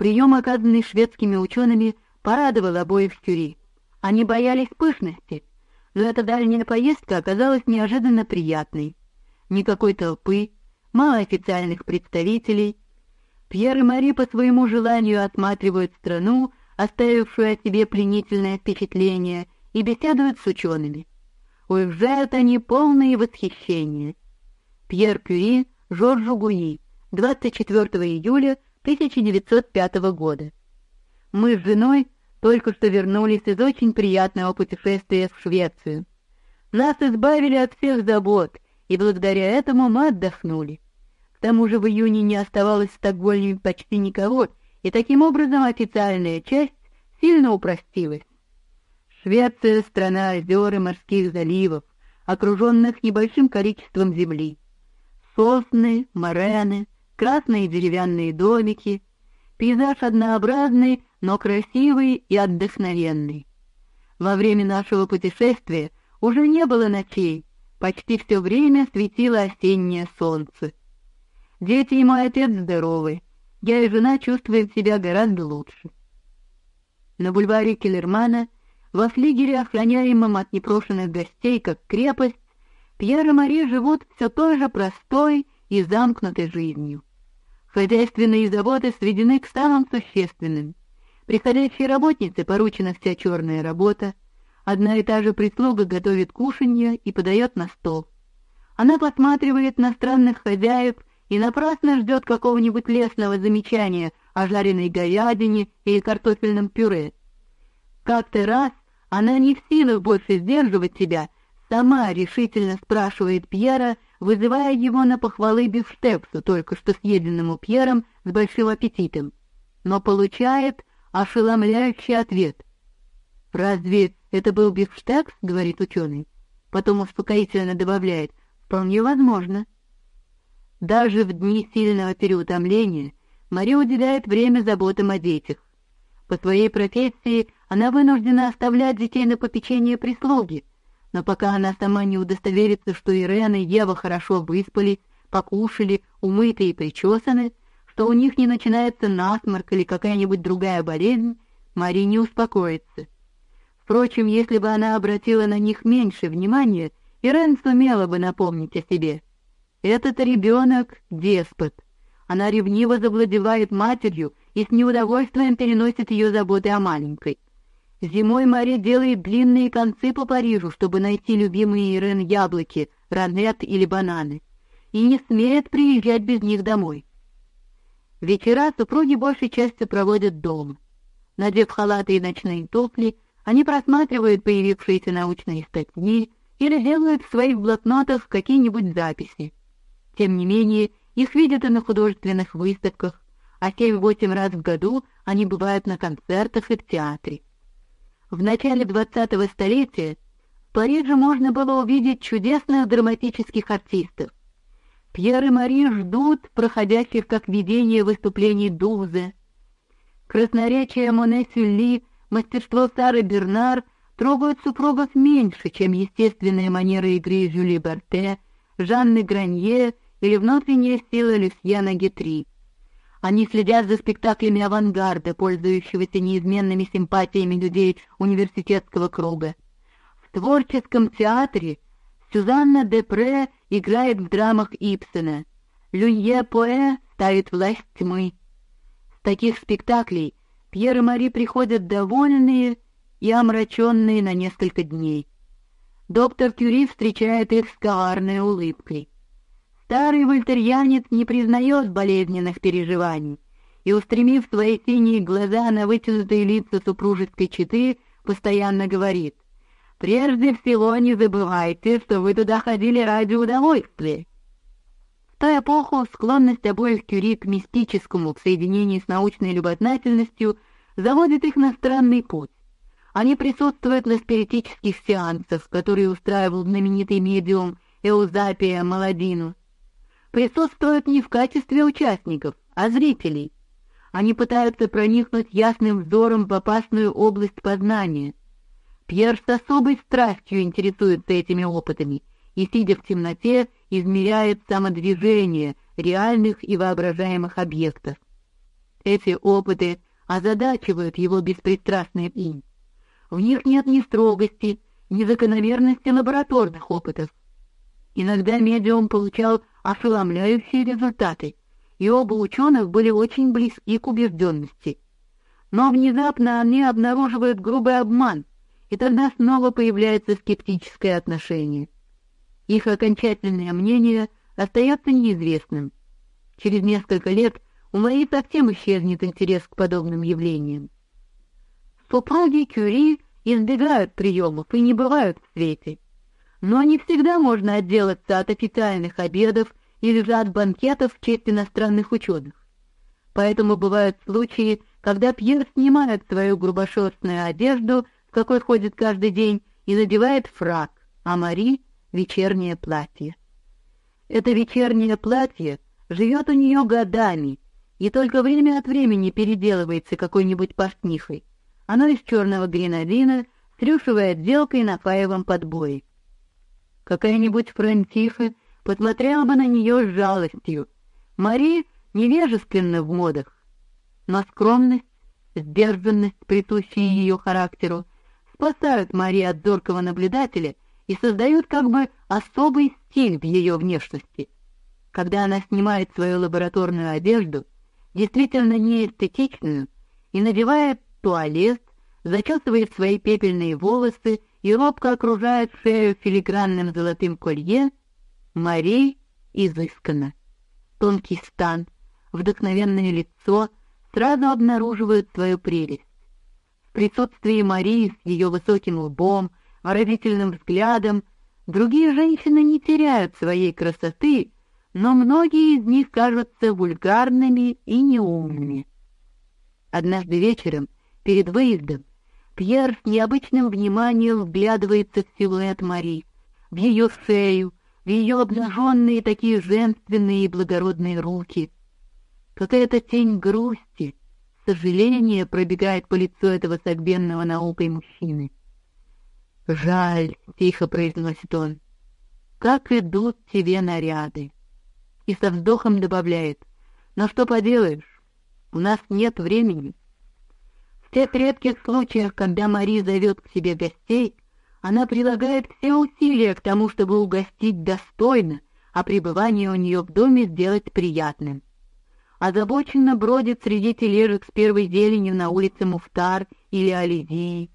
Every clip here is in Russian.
Прием, оказанный шведскими учеными, порадовал обоих Кюри. Они боялись пышности, но эта дальняя поездка оказалась неожиданно приятной. Никакой толпы, мало официальных представителей. Пьер и Мари по своему желанию осматривают страну, оставившую о себе пленительное впечатление, и беседуют с учеными. Уезжают они полные восхищения. Пьер Кюри, Жоржу Гуи, 24 июля 1905 года. Мы с женой только что вернулись из очень приятного путешествия в Швецию. Нас избавили от всех забот, и благодаря этому мы отдохнули. К тому же в июне не оставалось в Стокгольме почти никого, и таким образом официальная часть сильно упростилась. Швеция — страна озер и морских заливов, окруженных небольшим количеством земли. Сосны, морены, красные деревянные домики, пейзаж однообразный, но красивый и отдохновенный. Во время нашего путешествия уже не было ночей, почти все время светило осеннее солнце. Дети и мой отец здоровы, я и жена чувствуем себя гораздо лучше. На бульваре Келлермана, во флигеле, охраняемом от непрошенных гостей, как крепость, Пьер и Мари живут все той же простой и замкнутой жизнью. Хозяйственные заботы сведены к самым существенным. Приходящей работнице поручена вся черная работа. Одна и та же прислуга готовит кушанье и подает на стол. Она посматривает на странных хозяев и напрасно ждет какого-нибудь лесного замечания о жареной говядине или картофельном пюре. Как-то раз она не в силах больше сдерживать себя, сама решительно спрашивает Пьера, вызывая его на похвалы бифштексу, только что съеденному Пьером с большим аппетитом, но получает ошеломляющий ответ. «Разве это был бифштекс?» — говорит ученый. Потом успокоительно добавляет «вполне возможно». Даже в дни сильного переутомления Мария уделяет время заботам о детях. По своей профессии она вынуждена оставлять детей на попечение прислуги, но пока она сама не удостоверится, что Ирена и Ева хорошо выспались, покушали, умыты и причесаны, что у них не начинается насморк или какая-нибудь другая болезнь, Мария не успокоится. Впрочем, если бы она обратила на них меньше внимания, Ирен сумела бы напомнить о себе. Этот ребенок — деспот. Она ревниво завладевает матерью и с неудовольствием переносит ее заботы о маленькой. Зимой Мария делает длинные концы по Парижу, чтобы найти любимые Ирен яблоки, ранет или бананы, и не смеет приезжать без них домой. Вечера супруги большей частью проводят дома. Надев халаты и ночные туфли, они просматривают появившиеся научные статьи или делают в своих блокнотах какие-нибудь записи. Тем не менее, их видят и на художественных выставках, а семь-восемь раз в году они бывают на концертах и в театре. В начале двадцатого столетия в Париже можно было увидеть чудесных драматических артистов. Пьер и Мари ждут проходящих как видение выступлений Дузе. Красноречие Моне Сюлли, мастерство Сары Бернар трогают супругов меньше, чем естественная манера игры Жюли Барте, Жанны Гранье или внутренняя сила Люсьена Гетри. Они следят за спектаклями авангарда, пользующегося неизменными симпатиями людей университетского круга. В творческом театре Сюзанна Депре играет в драмах Ипсена, Люнье Поэ ставит власть тьмы. С таких спектаклей Пьер и Мари приходят довольные и омраченные на несколько дней. Доктор Кюри встречает их с коварной улыбкой. Старый вольтерьянец не признает болезненных переживаний и, устремив свои синие глаза на вытянутые лица супружеской четы, постоянно говорит «Прежде всего не забывайте, что вы туда ходили ради удовольствия». В ту эпоху склонность обоих Кюри к мистическому в соединении с научной любознательностью заводит их на странный путь. Они присутствуют на спиритических сеансах, которые устраивал знаменитый медиум Эузапия Маладину, присутствуют не в качестве участников, а зрителей. Они пытаются проникнуть ясным взором в опасную область познания. Пьер с особой страстью интересуется этими опытами и, сидя в темноте, измеряет самодвижение реальных и воображаемых объектов. Эти опыты озадачивают его беспристрастный ум. В них нет ни строгости, ни закономерности лабораторных опытов. Иногда медиум получал ошеломляющие результаты, и оба ученых были очень близки к убежденности. Но внезапно они обнаруживают грубый обман, и тогда снова появляется скептическое отношение. Их окончательное мнение остается неизвестным. Через несколько лет у Мари совсем исчезнет интерес к подобным явлениям. Супруги Кюри избегают приемов и не бывают в свете. Но не всегда можно отделаться от официальных обедов или же от банкетов в честь иностранных ученых. Поэтому бывают случаи, когда Пьер снимает свою грубошерстную одежду, в какой ходит каждый день, и надевает фрак, а Мари — вечернее платье. Это вечернее платье живет у нее годами и только время от времени переделывается какой-нибудь портнихой. Оно из черного гренадина с рюшевой отделкой на паевом подбое. Какая-нибудь Франтиха посмотрела бы на нее с жалостью. Мари невежественна в модах, но скромность, сдержанность, присущие ее характеру, спасают Мари от зоркого наблюдателя и создают как бы особый стиль в ее внешности. Когда она снимает свою лабораторную одежду, действительно неэстетичную, и надевает туалет, зачесывает свои пепельные волосы и робко окружает шею филигранным золотым колье, Мари изысканно. Тонкий стан, вдохновенное лицо сразу обнаруживают свою прелесть. В присутствии Марии с ее высоким лбом, выразительным взглядом другие женщины не теряют своей красоты, но многие из них кажутся вульгарными и неумными. Однажды вечером, перед выездом, Пьер с необычным вниманием вглядывается в силуэт Мари, в ее шею, в ее обнаженные такие женственные и благородные руки. Какая-то тень грусти, сожаления пробегает по лицу этого согбенного наукой мужчины. «Жаль», — тихо произносит он, — «как идут тебе наряды». И со вздохом добавляет, «Но что поделаешь, у нас нет времени». Тех редких случаях, когда Мари зовет к себе гостей, она прилагает все усилия к тому, чтобы угостить достойно, а пребывание у нее в доме сделать приятным. Озабоченно бродит среди тележек с первой зеленью на улице Муфтар или Оливии,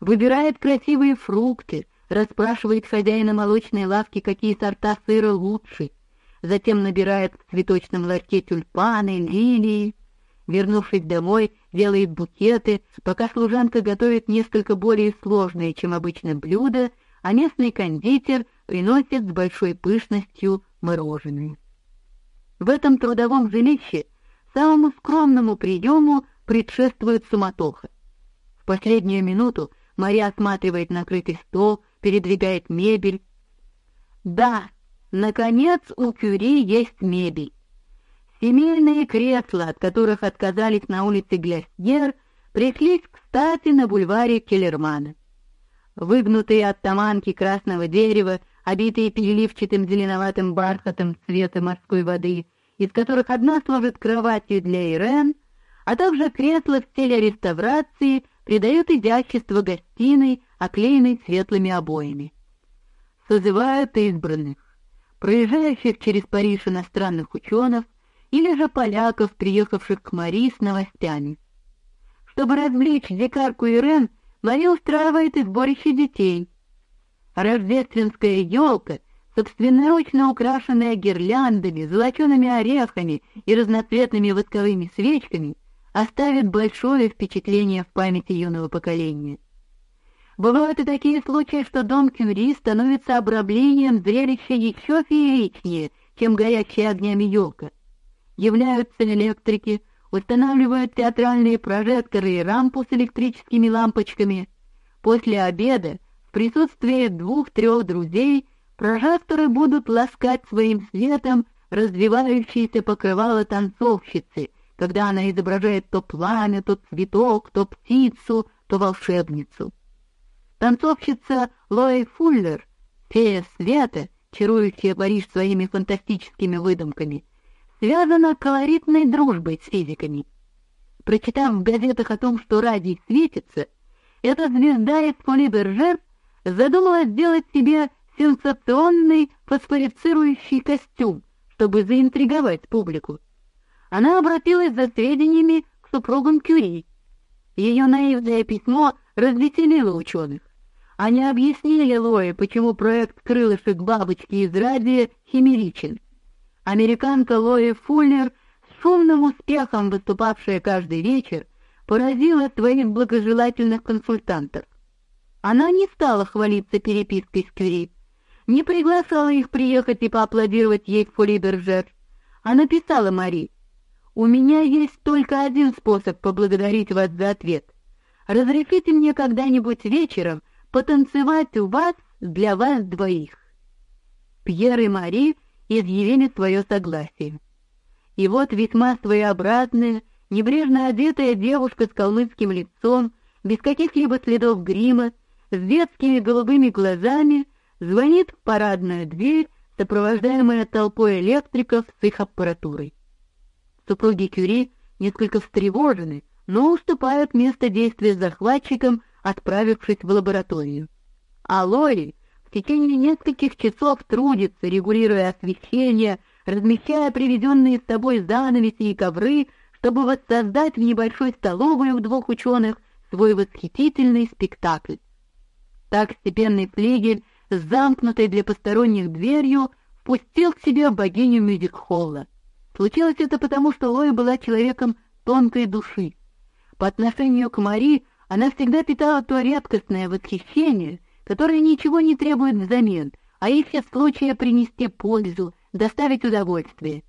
выбирает красивые фрукты, расспрашивает хозяина молочной лавки, какие сорта сыра лучше, затем набирает в цветочном ларьке тюльпаны, лилии, Вернувшись домой, делает букеты, пока служанка готовит несколько более сложные, чем обычно, блюда, а местный кондитер приносит с большой пышностью мороженое. В этом трудовом жилище самому скромному приему предшествует суматоха. В последнюю минуту Мария осматривает накрытый стол, передвигает мебель. Да, наконец у Кюри есть мебель. Семейные кресла, от которых отказались на улице Глястьер, пришлись кстати на бульваре Келлермана. Выгнутые оттаманки красного дерева, обитые переливчатым зеленоватым бархатом цвета морской воды, из которых одна служит кроватью для Ирен, а также кресла в стиле реставрации придают изящество гостиной, оклеенной светлыми обоями. Созывают избранных, проезжающих через Париж иностранных ученых, или же поляков, приехавших к Мари с новостями. Чтобы развлечь дикарку Ирен, Мари устраивает и сборище детей. Рождественская елка, собственноручно украшенная гирляндами, золочеными орехами и разноцветными восковыми свечками, оставит большое впечатление в памяти юного поколения. Бывают и такие случаи, что дом Кюри становится обраблением зрелища еще фееричнее, чем горящая огнями елка являются электрики, устанавливают театральные прожекторы и рампу с электрическими лампочками. После обеда, в присутствии двух-трех друзей, прожекторы будут ласкать своим светом развивающиеся покрывало танцовщицы, когда она изображает то пламя, то цветок, то птицу, то волшебницу. Танцовщица Лои Фуллер, фея света, чарующая Париж своими фантастическими выдумками, связана колоритной дружбой с физиками. Прочитав в газетах о том, что радий светится, эта звезда из Фоли-Бержер задумала сделать себе сенсационный фосфорицирующий костюм, чтобы заинтриговать публику. Она обратилась за сведениями к супругам Кюри. Ее наивное письмо развеселило ученых. Они объяснили Лое, почему проект крылышек бабочки из радия химеричен. Американка Лоя Фуллер, с шумным успехом выступавшая каждый вечер, поразила своих благожелательных консультантов. Она не стала хвалиться перепиской с Кюри, не приглашала их приехать и поаплодировать ей в Фолибержер. Она написала Мари, «У меня есть только один способ поблагодарить вас за ответ. Разрешите мне когда-нибудь вечером потанцевать у вас для вас двоих». Пьер и Мари изъявили свое согласие. И вот весьма своеобразная, небрежно одетая девушка с калмыцким лицом, без каких-либо следов грима, с детскими голубыми глазами, звонит в парадную дверь, сопровождаемая толпой электриков с их аппаратурой. Супруги Кюри несколько встревожены, но уступают место действия захватчикам, отправившись в лабораторию. А Лори течение нескольких часов трудится, регулируя освещение, размещая привезенные с собой занавеси и ковры, чтобы воссоздать в небольшой столовой у двух ученых свой восхитительный спектакль. Так степенный флигель замкнутой для посторонних дверью впустил к себе богиню мюзик-холла. Случилось это потому, что Лоя была человеком тонкой души. По отношению к Мари она всегда питала то редкостное восхищение, которое ничего не требует взамен, а ищет случая принести пользу, доставить удовольствие.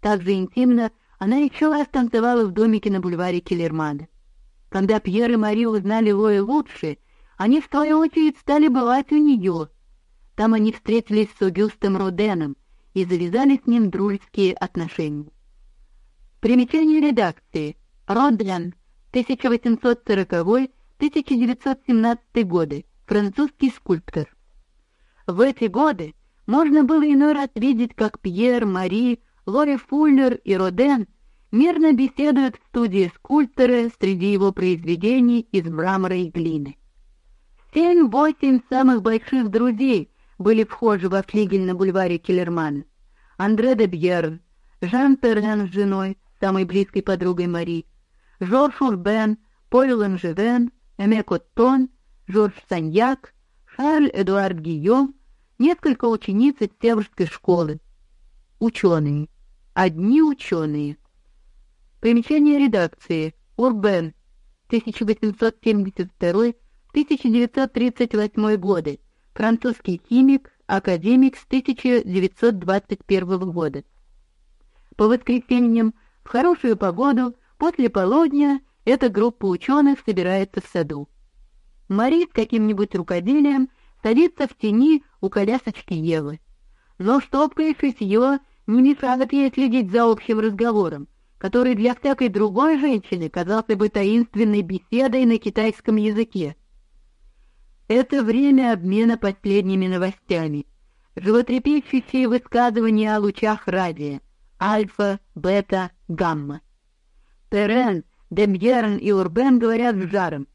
Так же интимно она еще раз танцевала в домике на бульваре Келлермана. Когда Пьер и Мари узнали Лою лучше, они в свою очередь стали бывать у нее. Там они встретились с Огюстом Роденом и завязали с ним дружеские отношения. Примечание редакции. Роден, 1840-1917 годы, французский скульптор. В эти годы можно было иной раз видеть, как Пьер, Мари, Лори Фуллер и Роден мирно беседуют в студии скульптора среди его произведений из мрамора и глины. Семь-восемь самых больших друзей были вхожи во флигель на бульваре Келлермана. Андре де Бьерн, Жан Перен с женой, самой близкой подругой Мари, Жорж Урбен, Поль Ланжевен, Эме Коттон, Жорж Саньяк, Шарль Эдуард Гийом, несколько учениц из Северской школы. Ученые. Одни ученые. Примечание редакции. Урбен. 1872-1938 годы. Французский химик, академик с 1921 года. По воскресеньям в хорошую погоду после полудня эта группа ученых собирается в саду. Мари с каким-нибудь рукоделием садится в тени у колясочки Евы. Но штопка и шитье не мешают ей следить за общим разговором, который для всякой другой женщины казался бы таинственной беседой на китайском языке. Это время обмена последними новостями, животрепещущие высказывания о лучах радия, альфа, бета, гамма. Терен, Демьерн и Урбен говорят с жаром.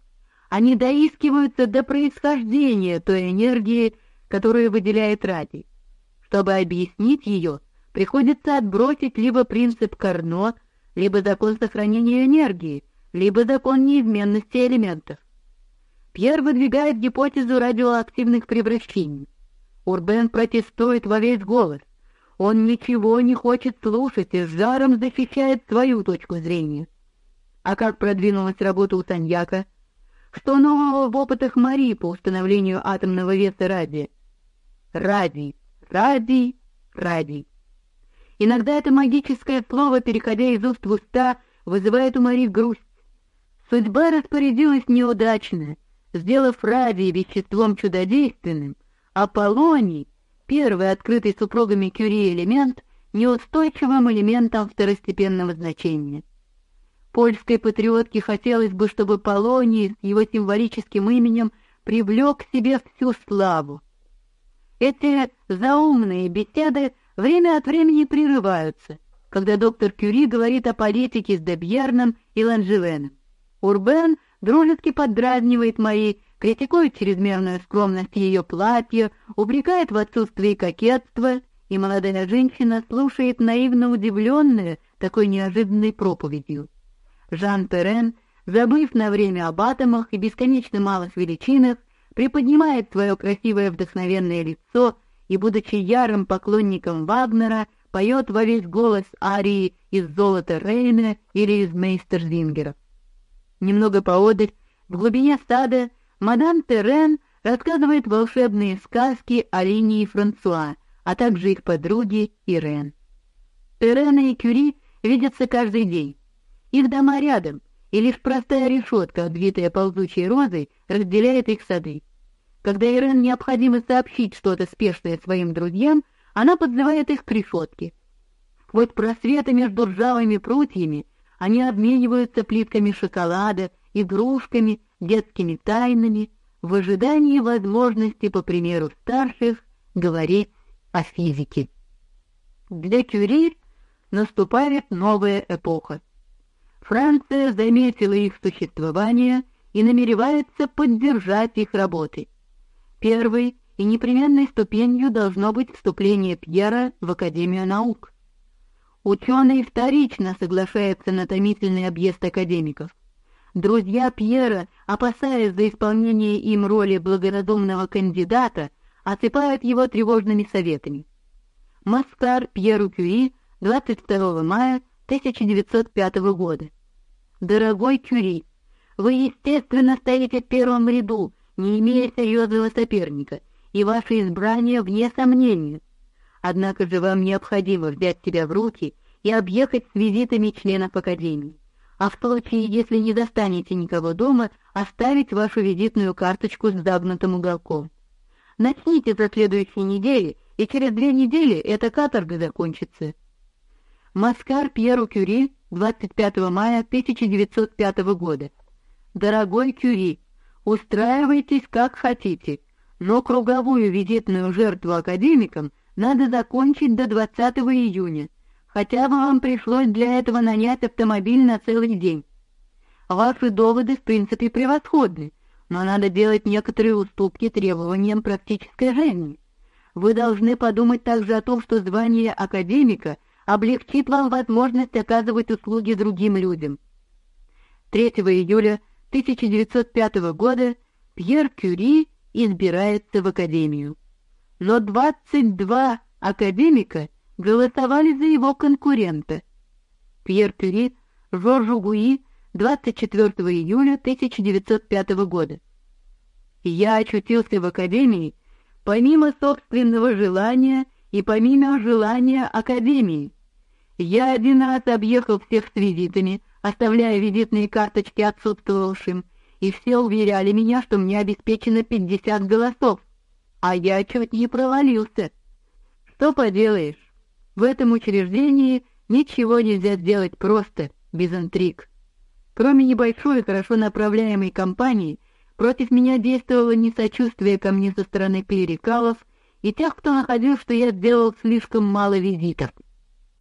Они доискиваются до происхождения той энергии, которую выделяет радий. Чтобы объяснить ее, приходится отбросить либо принцип Карно, либо закон сохранения энергии, либо закон неизменности элементов. Пьер выдвигает гипотезу радиоактивных превращений. Урбен протестует во весь голос. Он ничего не хочет слушать и с жаром защищает свою точку зрения. А как продвинулась работа у Саньяка? Что нового в опытах Мари по установлению атомного веса радия? Радий, радий, радий. Иногда это магическое слово, переходя из уст в уста, вызывает у Мари грусть. Судьба распорядилась неудачно, сделав радий веществом чудодейственным, а полоний, первый открытый супругами Кюри элемент, неустойчивым элементом второстепенного значения. Польской патриотке хотелось бы, чтобы Полоний его символическим именем привлек к себе всю славу. Эти заумные беседы время от времени прерываются. когда доктор Кюри говорит о политике с Дебьерном и Ланжевеном. Урбен дружески поддразнивает мои, критикует чрезмерную скромность ее платья, упрекает в отсутствии кокетства, и молодая женщина слушает наивно удивленная такой неожиданной проповедью. Жан Перен, забыв на время об атомах и бесконечно малых величинах, приподнимает свое красивое вдохновенное лицо и, будучи ярым поклонником Вагнера, поет во весь голос арии из «Золота Рейна» или из «Мейстерзингера». Немного поодаль, в глубине сада, мадам Терен рассказывает волшебные сказки о линии Франсуа, а также их подруги Ирен. Терена и Кюри видятся каждый день. Их дома рядом, и лишь простая решетка, обвитая ползучей розой, разделяет их сады. Когда Ирен необходимо сообщить что-то спешное своим друзьям, она подзывает их к решетке. Сквозь просветы между ржавыми прутьями они обмениваются плитками шоколада, игрушками, детскими тайнами, в ожидании возможности, по примеру старших, говорить о физике. Для Кюри наступает новая эпоха. Франция заметила их существование и намеревается поддержать их работы. Первой и непременной ступенью должно быть вступление Пьера в Академию наук. Ученый вторично соглашается на томительный объезд академиков. Друзья Пьера, опасаясь за исполнение им роли благоразумного кандидата, осыпают его тревожными советами. Маскар Пьеру Кюри, 22 мая 1905 года. Дорогой Кюри, вы, естественно, стоите в первом ряду, не имея серьезного соперника, и ваше избрание вне сомнения. Однако же вам необходимо взять себя в руки и объехать с визитами членов Академии. А в случае, если не достанете никого дома, оставить вашу визитную карточку с загнутым уголком. Начните за следующей недели, и через две недели эта каторга закончится. Маскар Пьеру Кюри, 25 мая 1905 года. Дорогой Кюри, устраивайтесь как хотите, но круговую визитную жертву академикам надо закончить до 20 июня, хотя бы вам пришлось для этого нанять автомобиль на целый день. Ваши доводы в принципе превосходны, но надо делать некоторые уступки требованиям практической жизни. Вы должны подумать также о том, что звание академика облегчит вам возможность оказывать услуги другим людям. 3 июля 1905 года Пьер Кюри избирается в академию. Но 22 академика голосовали за его конкурента. Пьер Кюри, Жоржу Гуи, 24 июля 1905 года. Я очутился в академии помимо собственного желания и помимо желания академии. Я один раз объехал всех с визитами, оставляя визитные карточки отсутствовавшим, и все уверяли меня, что мне обеспечено пятьдесят голосов, а я чуть не провалился. Что поделаешь? В этом учреждении ничего нельзя сделать просто, без интриг. Кроме небольшой, хорошо направляемой кампании, против меня действовало не сочувствие ко мне со стороны клерикалов и тех, кто находил, что я сделал слишком мало визитов.